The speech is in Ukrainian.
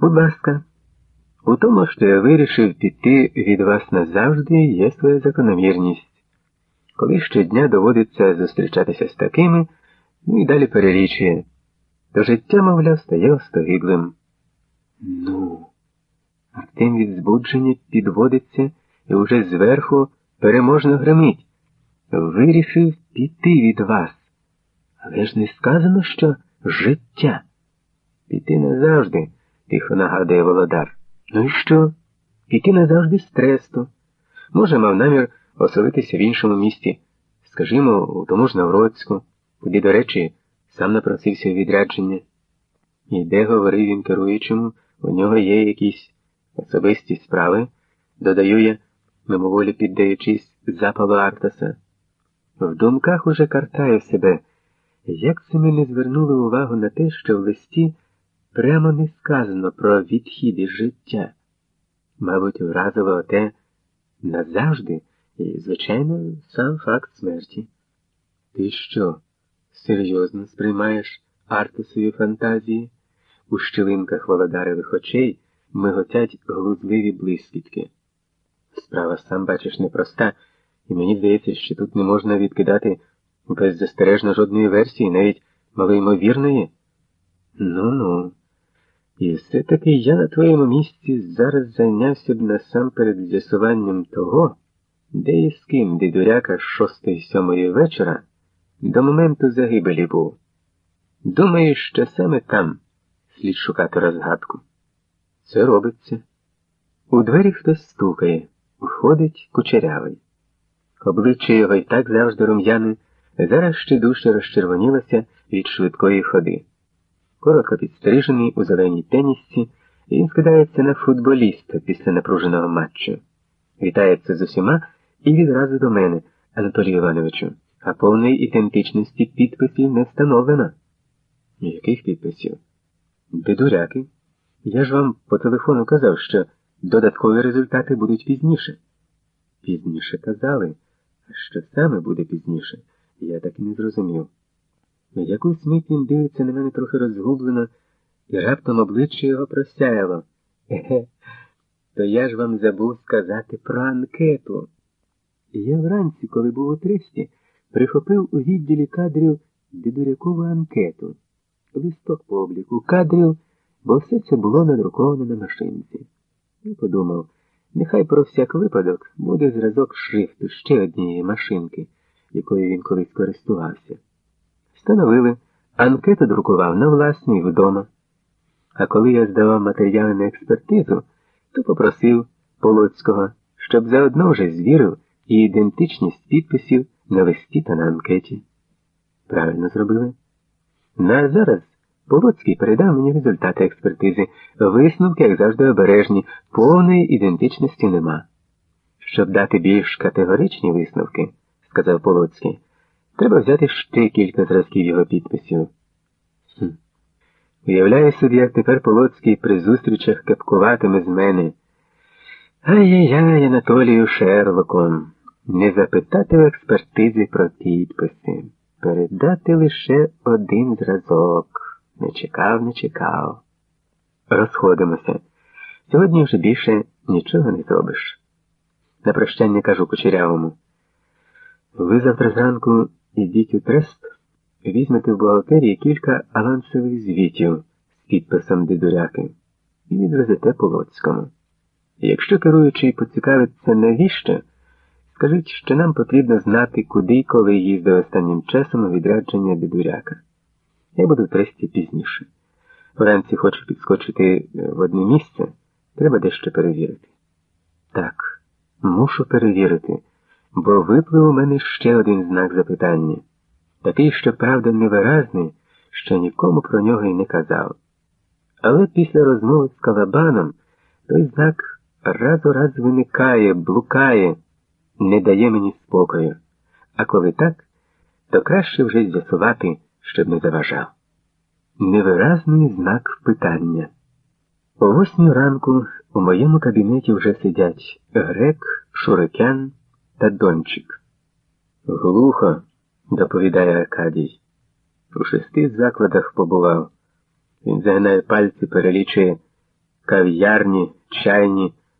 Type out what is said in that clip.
Будь ласка, у тому, що я вирішив піти від вас назавжди, є своя закономірність. Коли щодня доводиться зустрічатися з такими, ну і далі перелічує, то життя, мовляв, стає остогиблим. Ну, Артем від збудження підводиться і уже зверху переможно гримить. Вирішив піти від вас. Але ж не сказано, що життя. Піти назавжди, тихо нагадує Володар. Ну і що? Піти назавжди з тресту. Може, мав намір оселитися в іншому місті, скажімо, у тому ж Навроцьку, куди, до речі, сам напросився відрядження. І де, говорив він керуючому, у нього є якісь особисті справи, додаю я, мимоволі піддаючись запалу Артаса. В думках уже картаю себе, як це ми не звернули увагу на те, що в листі прямо не сказано про відхід із життя. Мабуть, вразило те назавжди і, звичайно, сам факт смерті. Ти що, серйозно сприймаєш Артусові фантазії? У щілинках володаревих очей миготять глузливі блискітки. Справа, сам бачиш, непроста, і мені здається, що тут не можна відкидати беззастережно жодної версії, навіть малоймовірної. Ну-ну. І все-таки я на твоєму місці зараз зайнявся б насамперед з'ясуванням того, де і з ким дідуряка з шостої сьомої вечора до моменту загибелі був. Думаю, що саме там слід шукати розгадку. Це робиться. У двері хтось стукає, входить кучерявий. Обличчя його й так завжди рум'яне, зараз ще дужче розчервонілося від швидкої ходи. Коротко підстрижений у зеленій тенісці, він скидається на футболіста після напруженого матчу. Вітається з усіма і відразу до мене, Анатолію Івановичу, а повної ідентичності підписів не встановлено. Яких підписів? Бедуряки. Я ж вам по телефону казав, що додаткові результати будуть пізніше. Пізніше казали, а що саме буде пізніше, я так і не зрозумів. Якусь мить він дивиться на мене трохи розгублено, і раптом обличчя його просяяло. Еге, то я ж вам забув сказати про анкету. Я вранці, коли був у тресті, прихопив у відділі кадрів дедурякову анкету, листок по обліку кадрів, бо все це було надруковано на машинці. Я подумав, нехай про всяк випадок буде зразок шрифту ще однієї машинки, якою він колись користувався. Встановили, анкету друкував на власній вдома. А коли я здавав матеріали на експертизу, то попросив Полоцького, щоб заодно вже звірив і ідентичність підписів на листі та на анкеті. Правильно зробили. Ну а зараз Полоцький передав мені результати експертизи. Висновки, як завжди, обережні, повної ідентичності нема. Щоб дати більш категоричні висновки, сказав Полоцький. Треба взяти ще кілька зразків його підписів. Хм. Уявляю собі, як тепер Полоцький при зустрічах кепкуватиме з мене. Ай-яй-яй, Анатолію Шерлоком, не запитати в експертизи про підписи, передати лише один зразок. Не чекав, не чекав. Розходимося. Сьогодні вже більше нічого не зробиш. На прощання кажу кучерявому. Ви завтра зранку Ідіть у трест, візьмете в бухгалтерії кілька авансових звітів з підписом дедуряки і відвезете Полоцькому. Якщо керуючий поцікавиться, навіщо, скажіть, що нам потрібно знати, куди і коли їздив останнім часом у відрядження дедуряка. Я буду в тресті пізніше. Вранці хочу підскочити в одне місце, треба дещо перевірити. Так, мушу перевірити бо виплив у мене ще один знак запитання, такий, що правда невиразний, що нікому про нього й не казав. Але після розмови з Калабаном той знак раз у раз виникає, блукає, не дає мені спокою. А коли так, то краще вже з'ясувати, щоб не заважав. Невиразний знак питання. О восьмій ранку у моєму кабінеті вже сидять грек, шурикян та дончик. Глухо, доповідає Аркадій. У шести закладах побував. Він загинає пальці, перелічує кав'ярні, чайні,